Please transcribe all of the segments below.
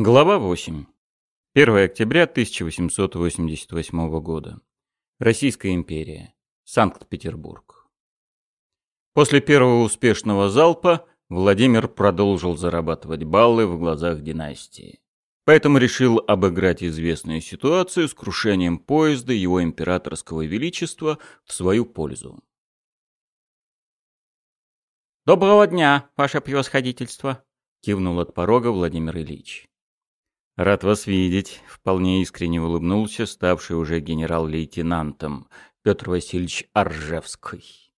Глава 8. 1 октября 1888 года. Российская империя. Санкт-Петербург. После первого успешного залпа Владимир продолжил зарабатывать баллы в глазах династии. Поэтому решил обыграть известную ситуацию с крушением поезда его императорского величества в свою пользу. «Доброго дня, ваше превосходительство!» — кивнул от порога Владимир Ильич. «Рад вас видеть», — вполне искренне улыбнулся ставший уже генерал-лейтенантом Петр Васильевич Аржевский.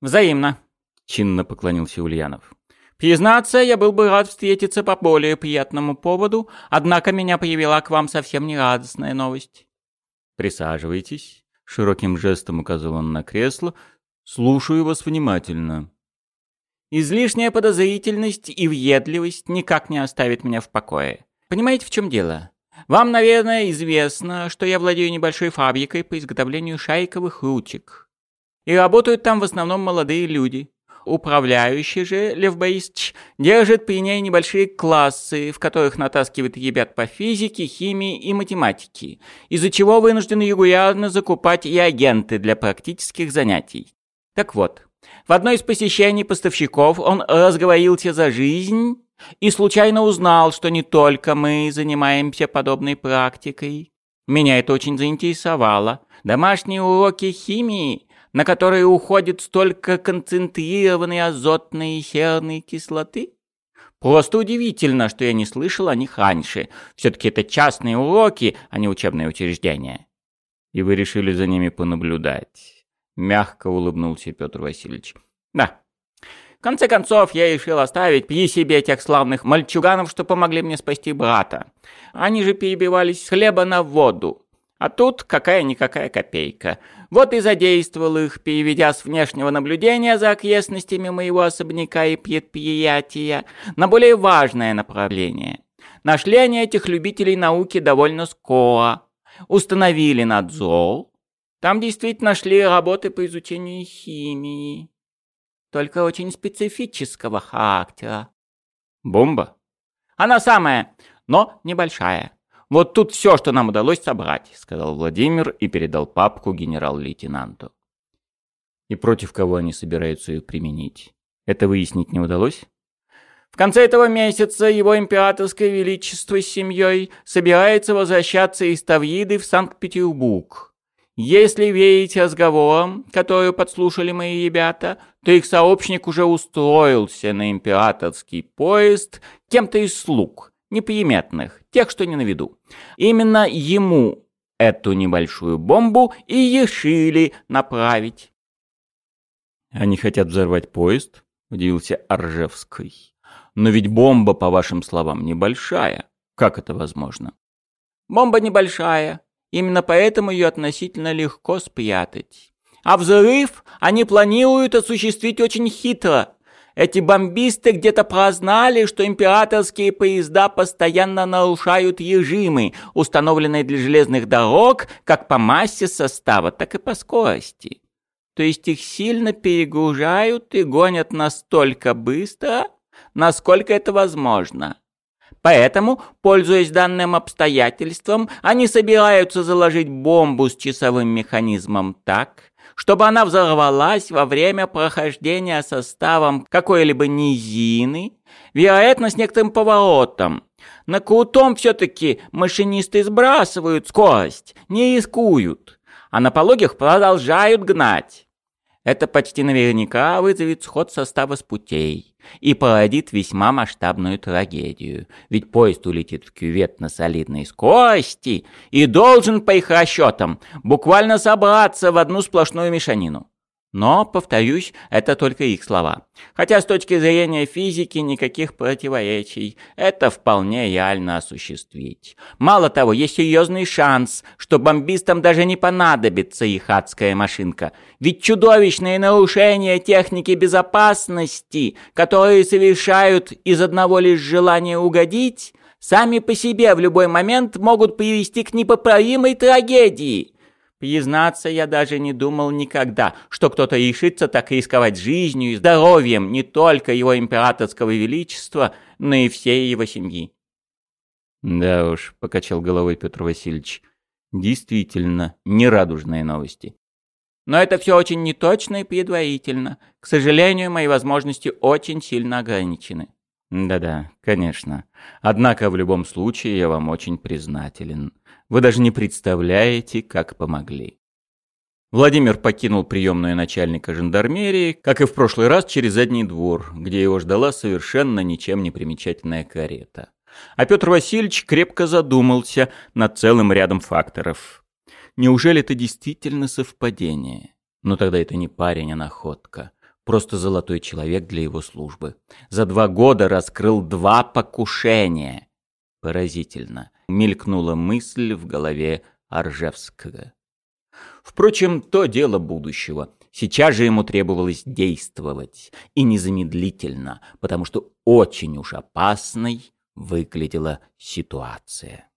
«Взаимно», — чинно поклонился Ульянов. «Признаться, я был бы рад встретиться по более приятному поводу, однако меня привела к вам совсем нерадостная новость». «Присаживайтесь», — широким жестом указал он на кресло. «Слушаю вас внимательно». «Излишняя подозрительность и въедливость никак не оставит меня в покое. Понимаете, в чем дело? Вам, наверное, известно, что я владею небольшой фабрикой по изготовлению шайковых ручек. И работают там в основном молодые люди. Управляющий же, Лев Борисович, держит при ней небольшие классы, в которых натаскивает ребят по физике, химии и математике, из-за чего вынужден регулярно закупать и агенты для практических занятий. Так вот, в одной из посещений поставщиков он разговорился за жизнь и случайно узнал, что не только мы занимаемся подобной практикой. Меня это очень заинтересовало. Домашние уроки химии, на которые уходит столько концентрированной азотной и серной кислоты? Просто удивительно, что я не слышал о них раньше. Все-таки это частные уроки, а не учебные учреждения. И вы решили за ними понаблюдать. Мягко улыбнулся Петр Васильевич. Да, в конце концов, я решил оставить при себе тех славных мальчуганов, что помогли мне спасти брата. Они же перебивались с хлеба на воду. А тут какая-никакая копейка. Вот и задействовал их, переведя с внешнего наблюдения за окрестностями моего особняка и предприятия на более важное направление. Нашли они этих любителей науки довольно скоро. Установили надзор. Там действительно шли работы по изучению химии только очень специфического характера. Бомба? Она самая, но небольшая. Вот тут все, что нам удалось собрать, сказал Владимир и передал папку генерал-лейтенанту. И против кого они собираются ее применить? Это выяснить не удалось? В конце этого месяца его императорское величество с семьей собирается возвращаться из Тавриды в Санкт-Петербург. Если верить разговорам, которые подслушали мои ребята, то их сообщник уже устроился на императорский поезд кем-то из слуг, неприметных, тех, что не на виду. Именно ему эту небольшую бомбу и решили направить. «Они хотят взорвать поезд?» — удивился Аржевский. «Но ведь бомба, по вашим словам, небольшая. Как это возможно?» «Бомба небольшая, Именно поэтому ее относительно легко спрятать. А взрыв они планируют осуществить очень хитро. Эти бомбисты где-то прознали, что императорские поезда постоянно нарушают режимы, установленные для железных дорог как по массе состава, так и по скорости. То есть их сильно перегружают и гонят настолько быстро, насколько это возможно. Поэтому, пользуясь данным обстоятельством, они собираются заложить бомбу с часовым механизмом так, чтобы она взорвалась во время прохождения составом какой-либо низины, вероятно, с некоторым поворотом. На крутом все-таки машинисты сбрасывают скорость, не рискуют, а на пологих продолжают гнать. Это почти наверняка вызовет сход состава с путей и породит весьма масштабную трагедию. Ведь поезд улетит в кювет на солидной скорости и должен, по их расчетам, буквально собраться в одну сплошную мешанину. Но, повторюсь, это только их слова. Хотя с точки зрения физики никаких противоречий. Это вполне реально осуществить. Мало того, есть серьезный шанс, что бомбистам даже не понадобится их адская машинка. Ведь чудовищные нарушения техники безопасности, которые совершают из одного лишь желания угодить, сами по себе в любой момент могут привести к непоправимой трагедии – Признаться, я даже не думал никогда, что кто-то решится так рисковать жизнью и здоровьем не только его императорского величества, но и всей его семьи. Да уж, покачал головой Петр Васильевич. Действительно, нерадужные новости. Но это все очень неточно и предварительно. К сожалению, мои возможности очень сильно ограничены. Да-да, конечно. Однако в любом случае я вам очень признателен. Вы даже не представляете, как помогли. Владимир покинул приемную начальника жандармерии, как и в прошлый раз, через задний двор, где его ждала совершенно ничем не примечательная карета. А Петр Васильевич крепко задумался над целым рядом факторов. Неужели это действительно совпадение? Но тогда это не парень, а находка. Просто золотой человек для его службы. За два года раскрыл два покушения. Поразительно. Мелькнула мысль в голове Аржевского. Впрочем, то дело будущего. Сейчас же ему требовалось действовать. И незамедлительно, потому что очень уж опасной выглядела ситуация.